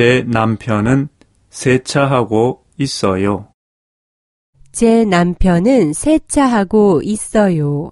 제 남편은 세차하고 있어요. 제 남편은 세차하고 있어요.